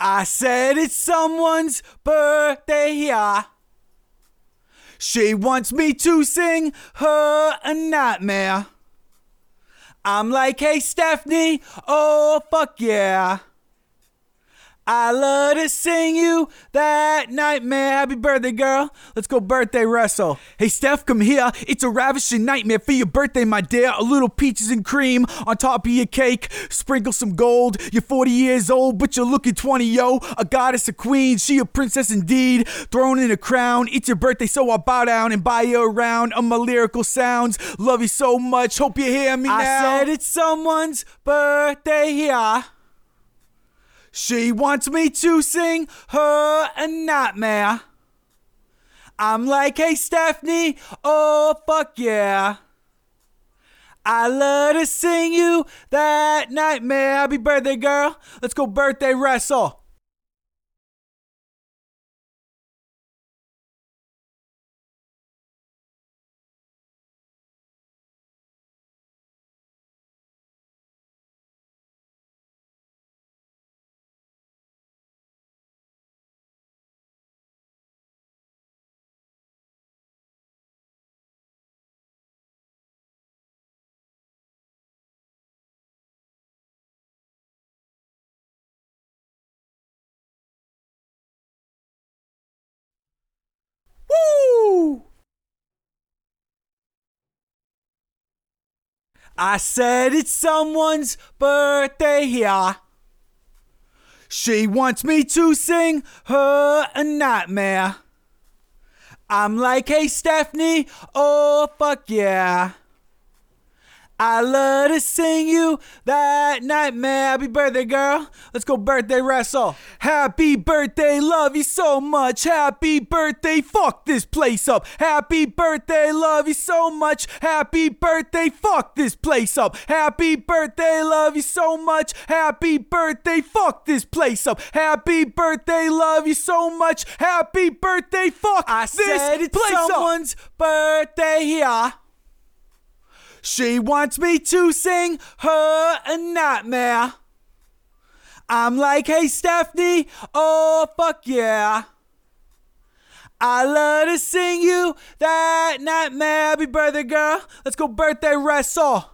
I said it's someone's birthday here. She wants me to sing her a nightmare. I'm like, hey, Stephanie, oh, fuck yeah. I love to sing you that nightmare. Happy birthday, girl. Let's go birthday wrestle. Hey, Steph, come here. It's a ravishing nightmare for your birthday, my dear. A little peaches and cream on top of your cake. Sprinkle some gold. You're 40 years old, but you're looking 20, yo. A goddess, a queen. She a princess indeed. Thrown in a crown. It's your birthday, so I bow down and buy you around on my lyrical sounds. Love you so much. Hope you hear me I now. said it's someone's birthday here. She wants me to sing her a nightmare. I'm like, hey, Stephanie, oh, fuck yeah. I love to sing you that nightmare. Happy birthday, girl. Let's go birthday wrestle. I said it's someone's birthday here. She wants me to sing her a nightmare. I'm like, hey, Stephanie, oh, fuck yeah. I love to sing you that nightmare. Happy birthday, girl. Let's go birthday wrestle. Happy birthday, love you so much. Happy birthday, fuck this place up. Happy birthday, love you so much. Happy birthday, fuck this place up. Happy birthday, love you so much. Happy birthday, fuck this place up. Happy birthday, love you so much. Happy birthday, fuck I this said it's place up. someone's birthday here. She wants me to sing her a nightmare. I'm like, hey, Stephanie, oh, fuck yeah. I love to sing you that nightmare. Happy birthday, girl. Let's go birthday wrestle.